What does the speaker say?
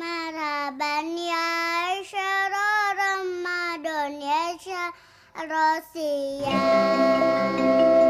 Maraban yasharoram madon yasharosiyam.